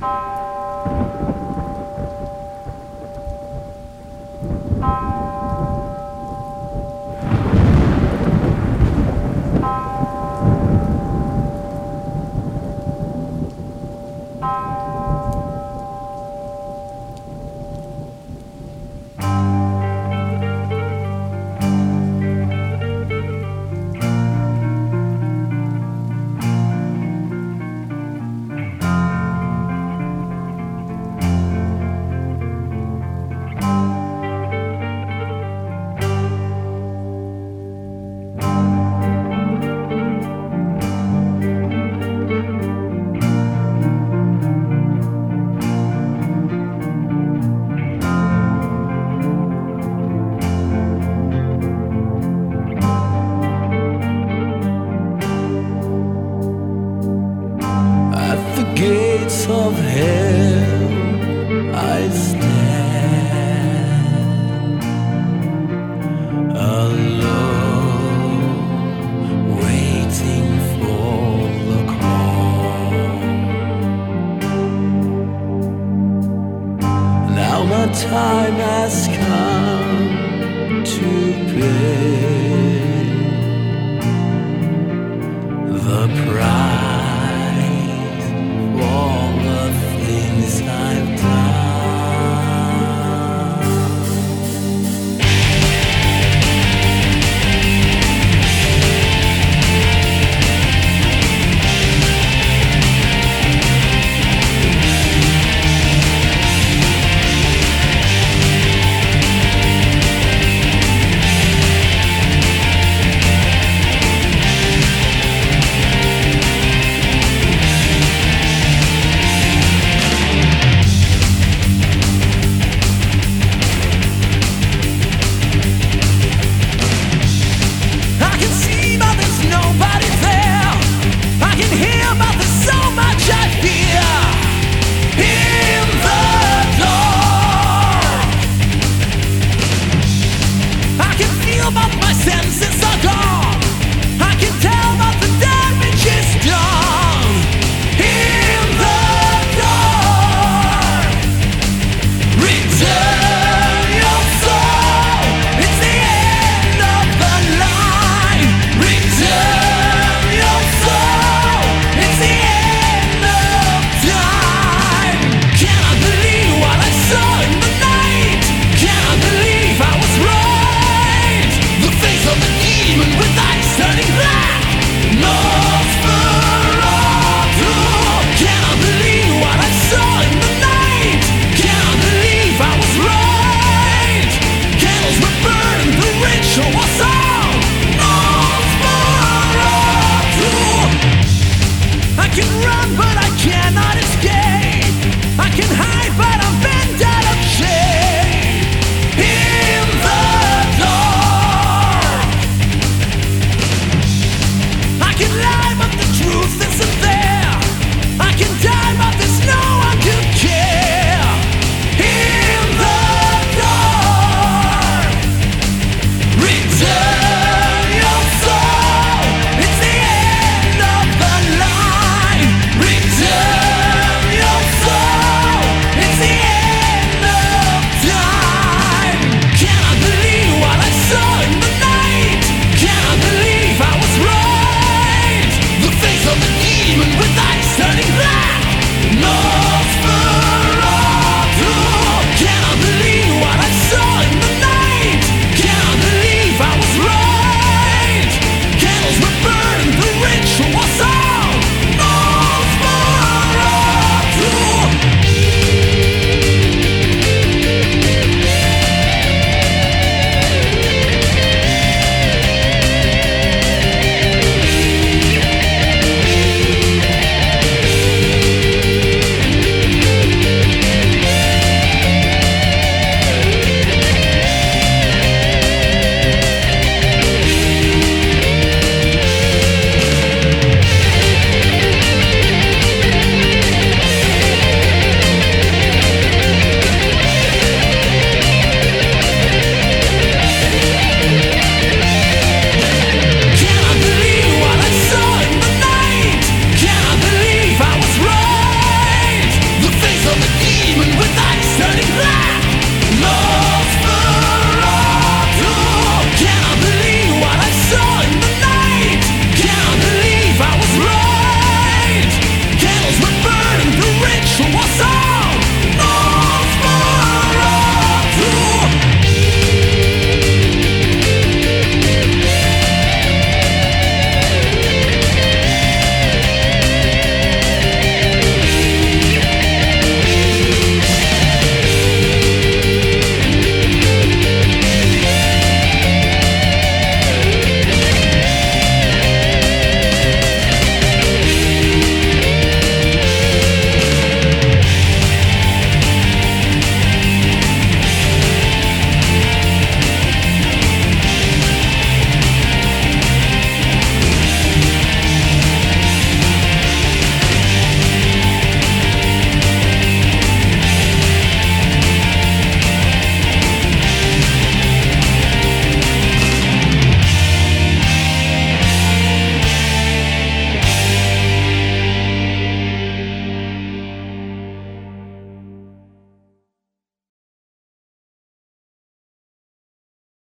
Bye. gates of hell I stand alone, waiting for the call. Now my time has come to pay the price all the things.